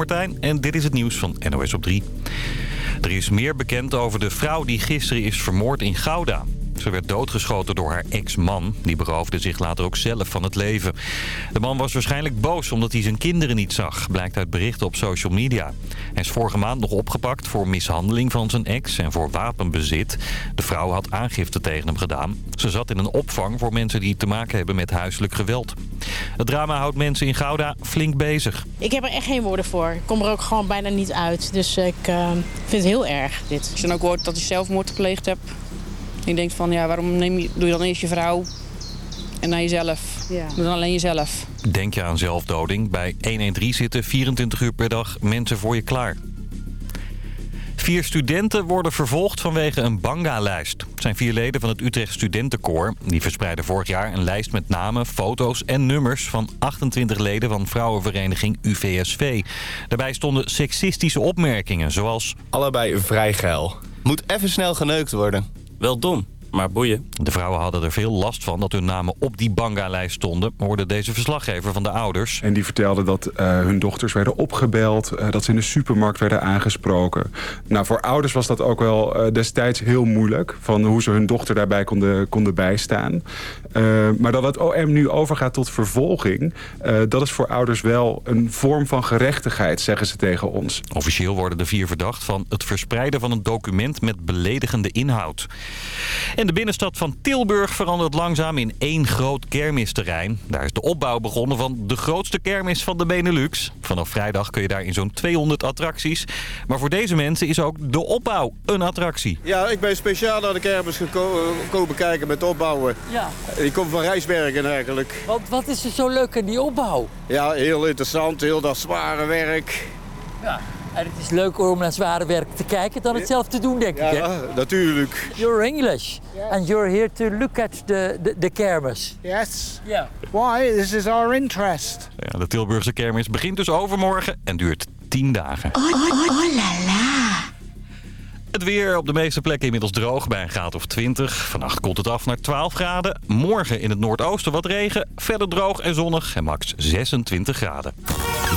Martijn en dit is het nieuws van NOS op 3. Er is meer bekend over de vrouw die gisteren is vermoord in Gouda. Ze werd doodgeschoten door haar ex-man. Die beroofde zich later ook zelf van het leven. De man was waarschijnlijk boos omdat hij zijn kinderen niet zag. Blijkt uit berichten op social media. Hij is vorige maand nog opgepakt voor mishandeling van zijn ex en voor wapenbezit. De vrouw had aangifte tegen hem gedaan. Ze zat in een opvang voor mensen die te maken hebben met huiselijk geweld. Het drama houdt mensen in Gouda flink bezig. Ik heb er echt geen woorden voor. Ik kom er ook gewoon bijna niet uit. Dus ik uh, vind het heel erg, dit. Als je dan ook hoort dat hij zelfmoord gepleegd hebt... Je denkt van, ja, waarom neem je, doe je dan eerst je vrouw en naar jezelf? Ja. Doe dan alleen jezelf. Denk je aan zelfdoding? Bij 113 zitten 24 uur per dag mensen voor je klaar. Vier studenten worden vervolgd vanwege een banga-lijst. Het zijn vier leden van het Utrecht Studentenkoor. Die verspreidden vorig jaar een lijst met namen, foto's en nummers... van 28 leden van vrouwenvereniging UVSV. Daarbij stonden seksistische opmerkingen, zoals... Allebei vrij geil. Moet even snel geneukt worden. Wel dom, maar boeien. De vrouwen hadden er veel last van dat hun namen op die banga-lijst stonden... hoorde deze verslaggever van de ouders. En die vertelden dat uh, hun dochters werden opgebeld... Uh, dat ze in de supermarkt werden aangesproken. Nou, voor ouders was dat ook wel uh, destijds heel moeilijk... van hoe ze hun dochter daarbij konden, konden bijstaan. maar dat het OM nu overgaat tot vervolging... dat is voor ouders wel een vorm van gerechtigheid, zeggen ze tegen ons. Officieel worden de vier verdacht van het verspreiden van een document... met beledigende inhoud. En de binnenstad van Tilburg verandert langzaam in één groot kermisterrein. Daar is de opbouw begonnen van de grootste kermis van de Benelux. Vanaf vrijdag kun je daar in zo'n 200 attracties. Maar voor deze mensen is ook de opbouw een attractie. Ja, ik ben speciaal naar de kermis gekomen kijken met opbouwen. Ja. Ik kom van Rijsbergen eigenlijk. Want wat is er zo leuk aan die opbouw? Ja, heel interessant. Heel dat zware werk. Ja. En het is leuker om naar zware werk te kijken dan het zelf te doen, denk ja, ik. Ja, natuurlijk. You're English. Yeah. And you're here to look at the, the, the kermis. Yes. Yeah. Why? This is our interest. Ja, de Tilburgse kermis begint dus overmorgen en duurt 10 dagen. Oh, oh, oh la la. Het weer op de meeste plekken inmiddels droog bij een graad of 20. Vannacht komt het af naar 12 graden. Morgen in het noordoosten wat regen. Verder droog en zonnig en max 26 graden.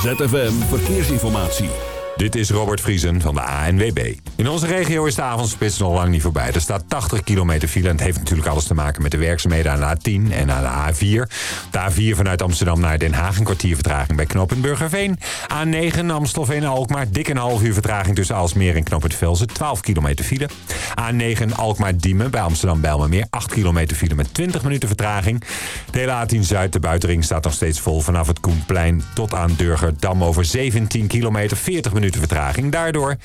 ZFM Verkeersinformatie. Dit is Robert Vriesen van de ANWB. In onze regio is de avondspits nog lang niet voorbij. Er staat 80 kilometer file en het heeft natuurlijk alles te maken met de werkzaamheden aan de A10 en aan de A4. De A4 vanuit Amsterdam naar Den Haag een kwartier vertraging bij knooppunt Burgerveen. A9 Amstelveen-Alkmaar dik een half uur vertraging tussen Alsmeer en knooppunt Velzen. 12 kilometer file. A9 Alkmaar-Diemen bij Amsterdam-Bijlmermeer 8 kilometer file met 20 minuten vertraging. De hele A10 Zuid, de buitenring staat nog steeds vol vanaf het Koenplein tot aan Durgerdam over 17 kilometer 40 minuten vertraging daardoor.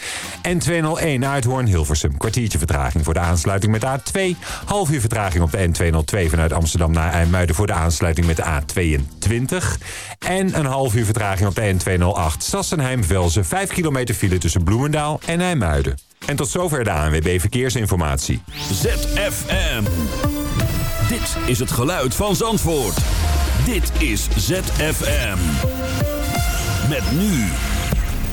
En 201 Uithoorn-Hilversum. Kwartiertje vertraging voor de aansluiting met de A2. Half uur vertraging op de N202 vanuit Amsterdam naar IJmuiden voor de aansluiting met de A22. En een half uur vertraging op de N208 Sassenheim-Velzen. 5 kilometer file tussen Bloemendaal en IJmuiden. En tot zover de ANWB Verkeersinformatie. ZFM. Dit is het geluid van Zandvoort. Dit is ZFM. Met nu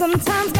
Sometimes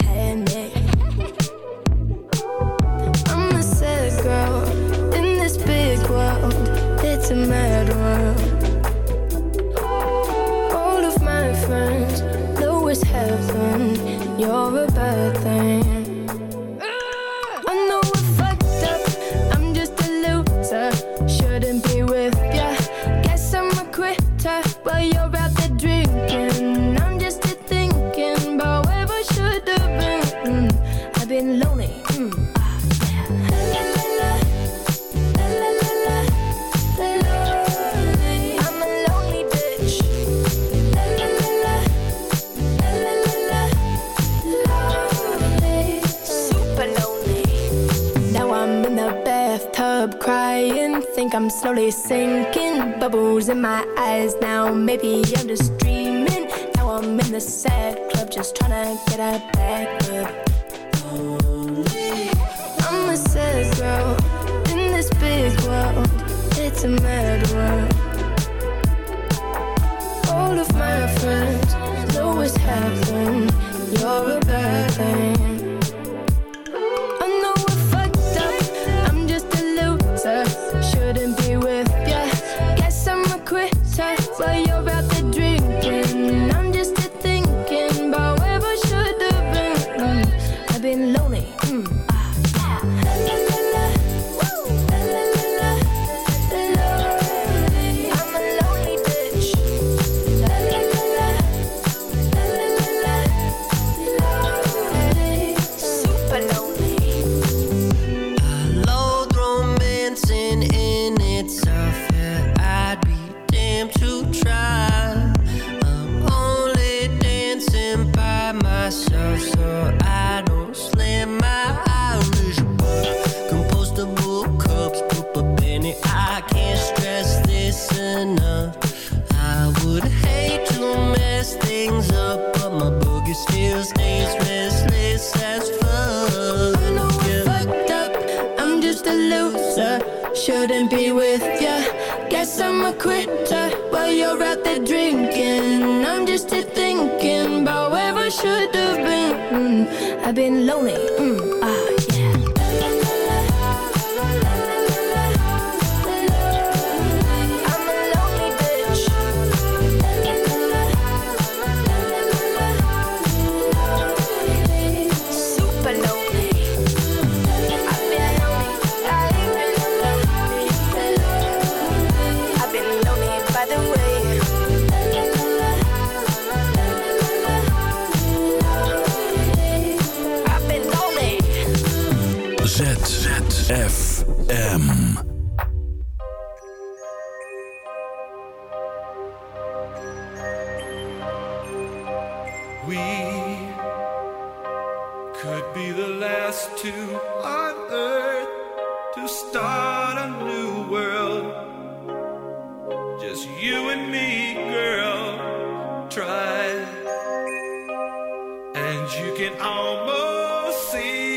you can almost see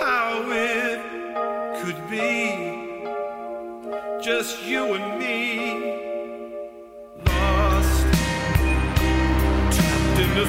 how it could be. Just you and me lost trapped in the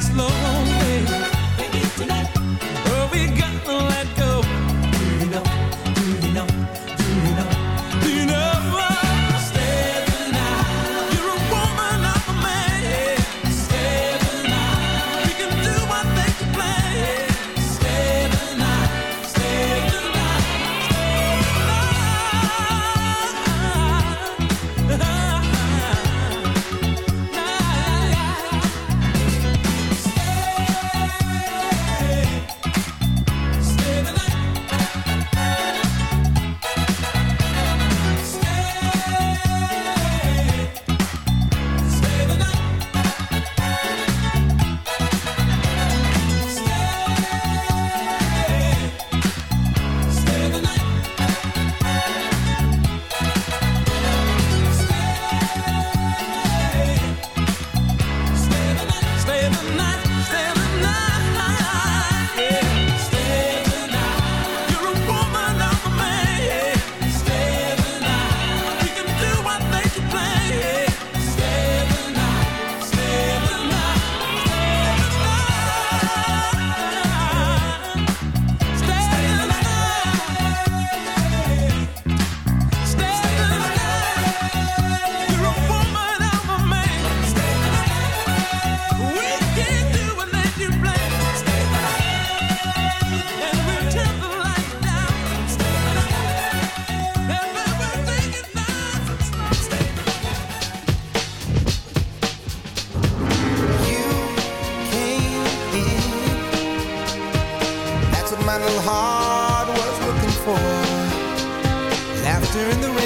Slow. heart was looking for. Laughter in the rain.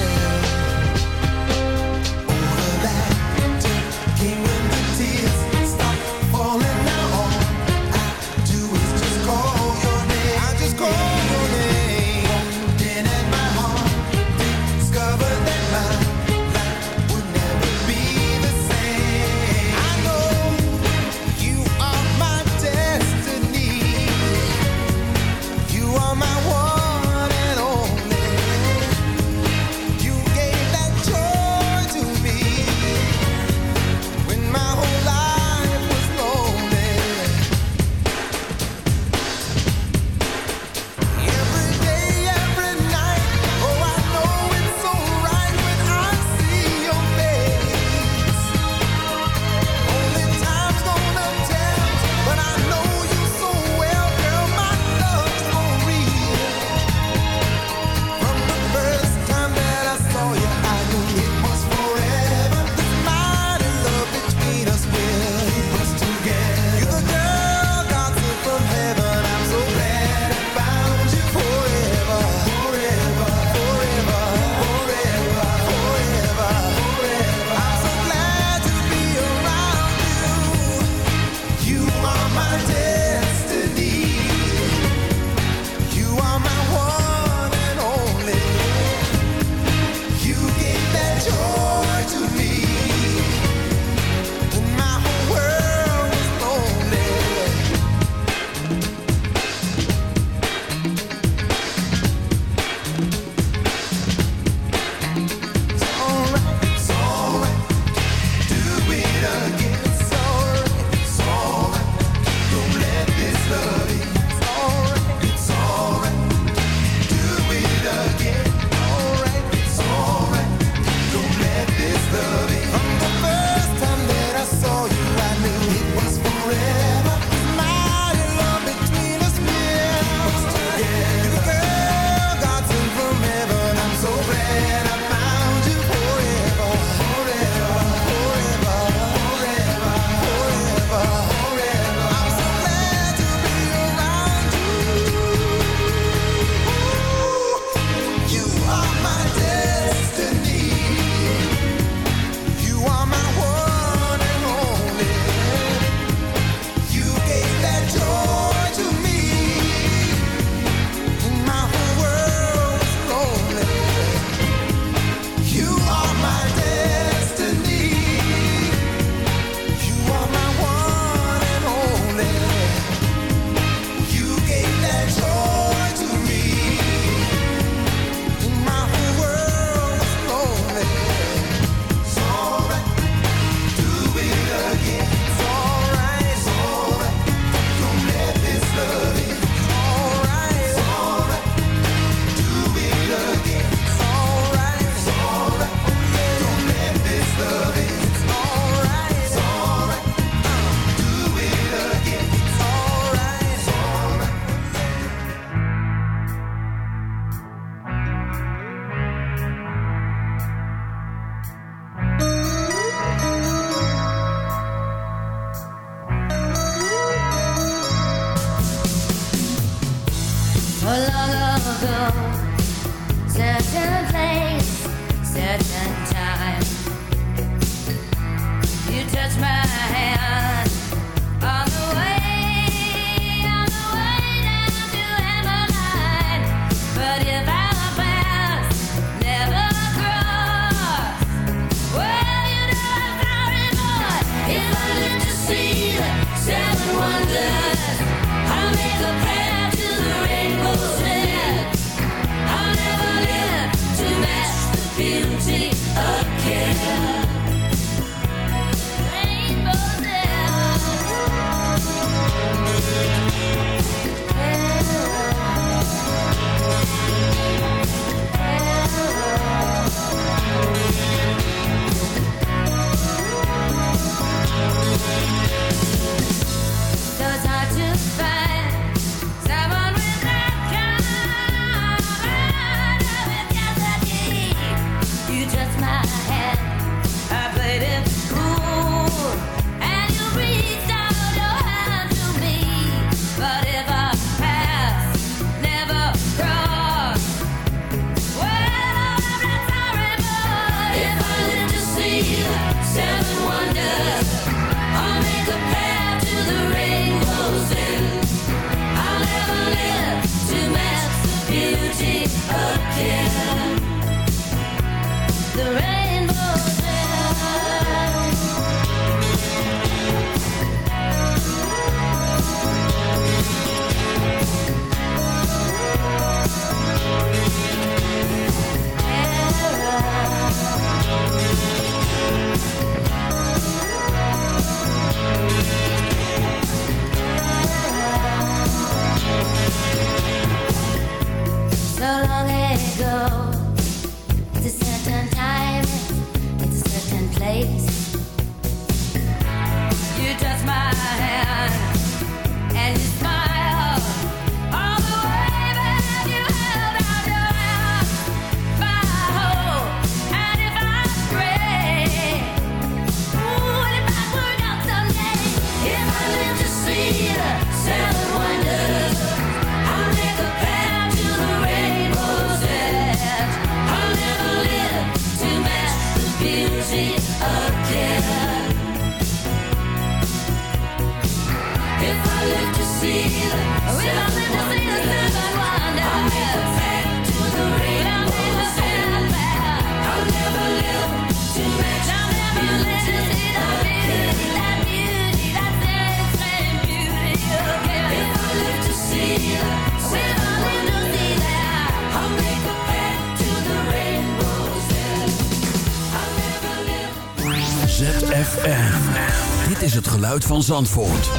ZFM. Dit is het geluid van Zandvoort.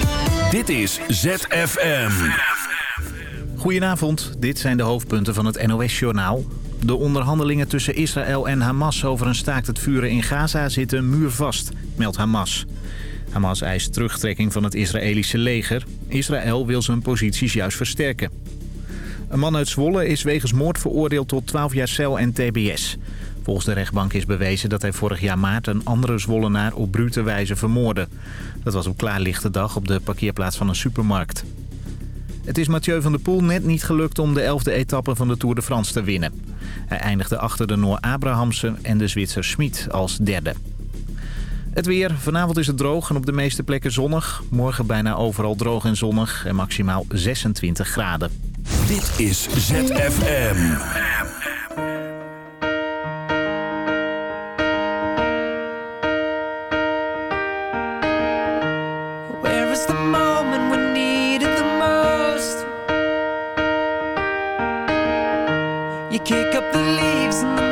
Dit is ZFM. Goedenavond, dit zijn de hoofdpunten van het NOS-journaal. De onderhandelingen tussen Israël en Hamas over een staakt het vuren in Gaza zitten muurvast, meldt Hamas. Hamas eist terugtrekking van het Israëlische leger. Israël wil zijn posities juist versterken. Een man uit Zwolle is wegens moord veroordeeld tot 12 jaar cel en tbs. Volgens de rechtbank is bewezen dat hij vorig jaar maart een andere Zwollenaar op brute wijze vermoordde. Dat was op klaarlichte dag op de parkeerplaats van een supermarkt. Het is Mathieu van der Poel net niet gelukt om de 11e etappe van de Tour de France te winnen. Hij eindigde achter de Noor Abrahamsen en de Zwitser Schmid als derde. Het weer. Vanavond is het droog en op de meeste plekken zonnig. Morgen bijna overal droog en zonnig en maximaal 26 graden. Dit is ZFM. kick up the leaves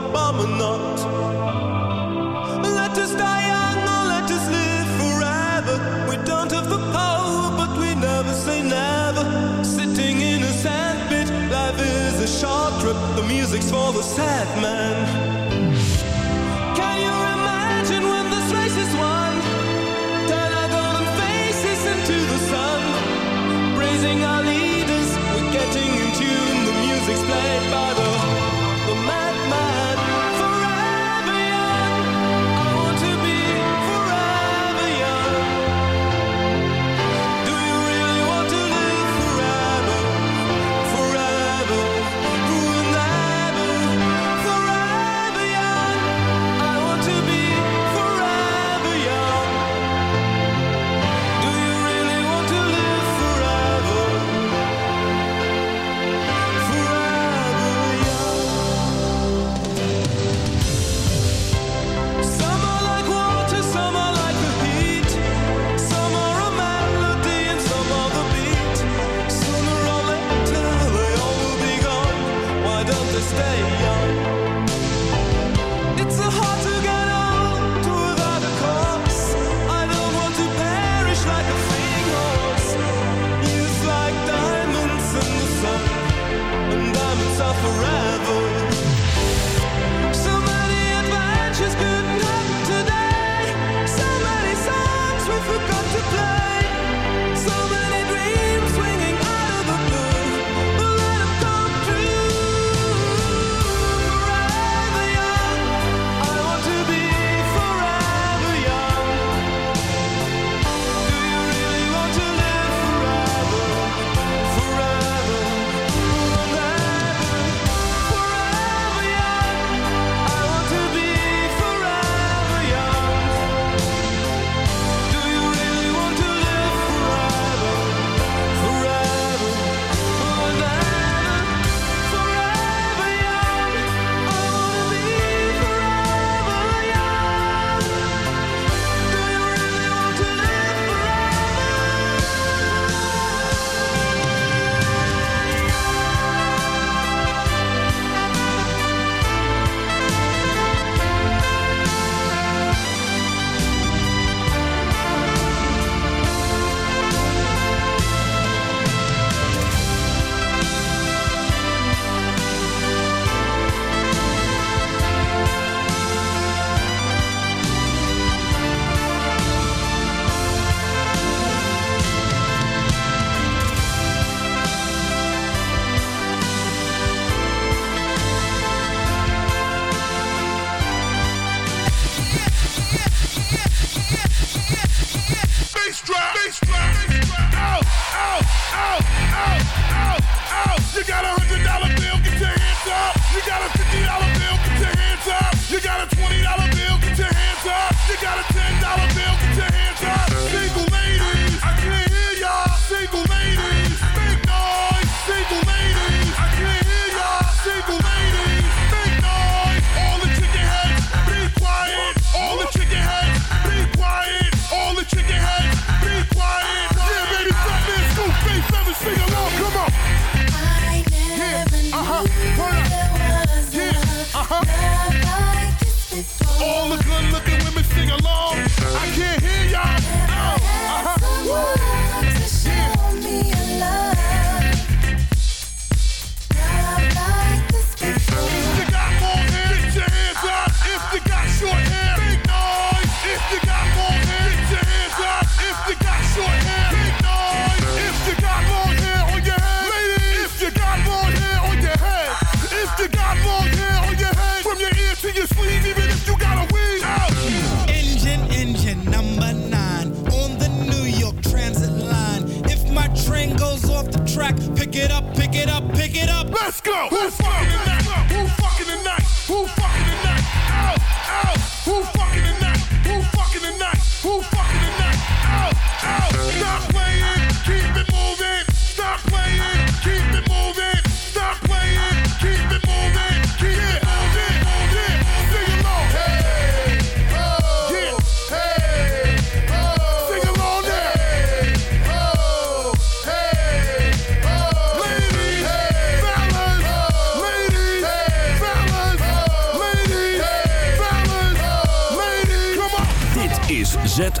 The? Let us die young or let us live forever. We don't have the power, but we never say never. Sitting in a sandpit, life is a short trip. The music's for the sad man.